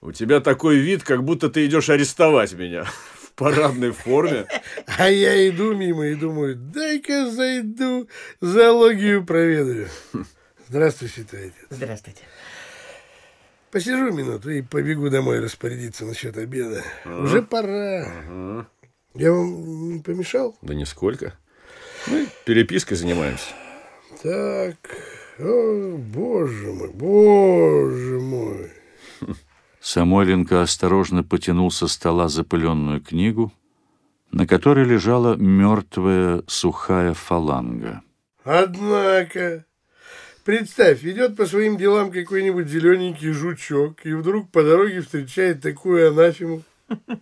У тебя такой вид, как будто ты идешь арестовать меня в парадной форме. А я иду мимо и думаю, дай-ка зайду, зоологию проведаю. Здравствуй, святой отец. Здравствуйте. Посижу минуту и побегу домой распорядиться насчет обеда. Уже пора. Я вам не помешал? Да нисколько. Мы перепиской занимаемся. Так, о, боже мой, боже мой. Самойленко осторожно потянул со стола запыленную книгу, на которой лежала мертвая сухая фаланга. Однако, представь, идет по своим делам какой-нибудь зелененький жучок, и вдруг по дороге встречает такую анафему.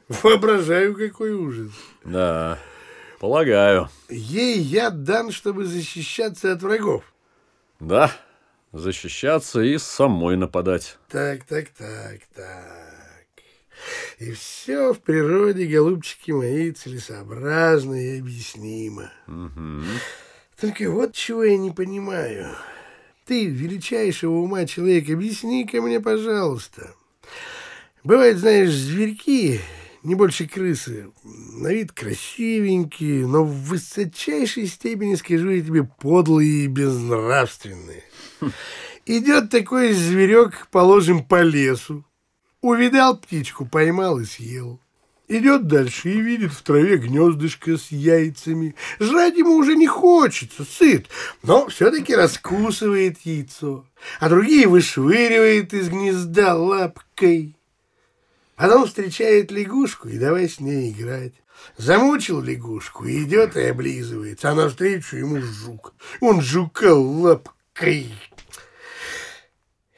Воображаю, какой ужас. Да, полагаю. Ей яд дан, чтобы защищаться от врагов. Да, защищаться и самой нападать. Так, так, так, так. И все в природе, голубчики мои, целесообразно и объяснимо. Только вот чего я не понимаю. Ты, величайшего ума человек, объясни-ка мне, пожалуйста. Бывает, знаешь, зверьки, не больше крысы, на вид красивенькие, но в высочайшей степени, скажу я тебе, подлые и безнравственные. Идет такой зверек, положим, по лесу. Увидал птичку, поймал и съел. Идет дальше и видит в траве гнездышко с яйцами. Жрать ему уже не хочется, сыт, но все-таки раскусывает яйцо, а другие вышвыривает из гнезда лапкой. Потом встречает лягушку и давай с ней играть. Замучил лягушку, идет и облизывается, а навстречу ему жук. Он жука лапкой.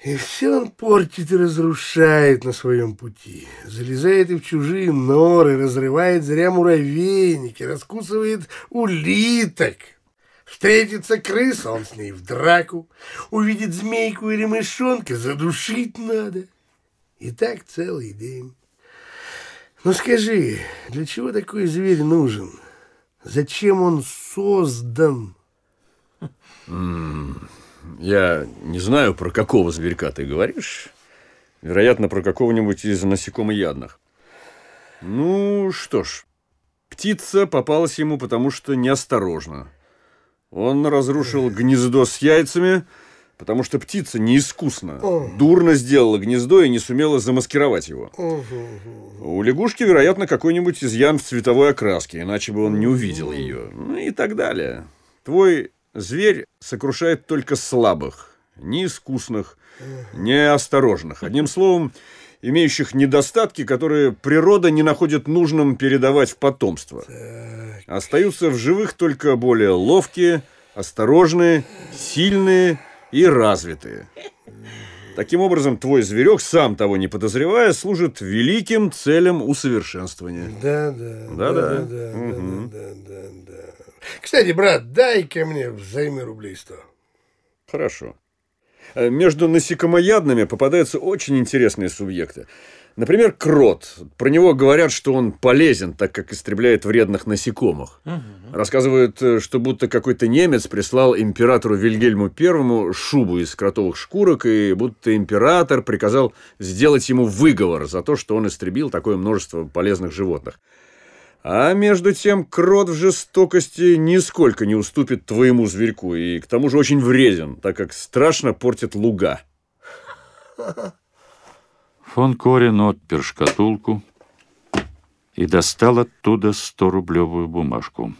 И все он портит и разрушает на своем пути. Залезает и в чужие норы, разрывает зря муравейники, раскусывает улиток. Встретится крыса, он с ней в драку. Увидит змейку или мышонка, задушить надо. И так целый день. Ну скажи, для чего такой зверь нужен? Зачем он создан? Я не знаю, про какого зверька ты говоришь. Вероятно, про какого-нибудь из насекомоядных. Ну, что ж, птица попалась ему, потому что неосторожно. Он разрушил гнездо с яйцами, потому что птица неискусно, дурно сделала гнездо и не сумела замаскировать его. У лягушки, вероятно, какой-нибудь изъян в цветовой окраске, иначе бы он не увидел ее. Ну и так далее. Твой зверь сокрушает только слабых, неискусных, неосторожных. Одним словом, имеющих недостатки, которые природа не находит нужным передавать в потомство. Остаются в живых только более ловкие, осторожные, сильные и развитые. Таким образом, твой зверек, сам того не подозревая, служит великим целям усовершенствования. Да, да. Да, да. да, да, да, да, да, да. Кстати, брат, дай-ка мне взаймы рублей сто. Хорошо. Э, Между насекомоядными попадаются очень интересные субъекты. Например, крот. Про него говорят, что он полезен, так как истребляет вредных насекомых. Рассказывают, э, что будто какой-то немец прислал императору Вильгельму Первому шубу из кротовых шкурок, и будто император приказал сделать ему выговор за то, что он истребил такое множество полезных животных. А между тем, крот в жестокости нисколько не уступит твоему зверьку, и к тому же очень вреден, так как страшно портит луга. Фон Корин отпер шкатулку и достал оттуда сто рублевую бумажку.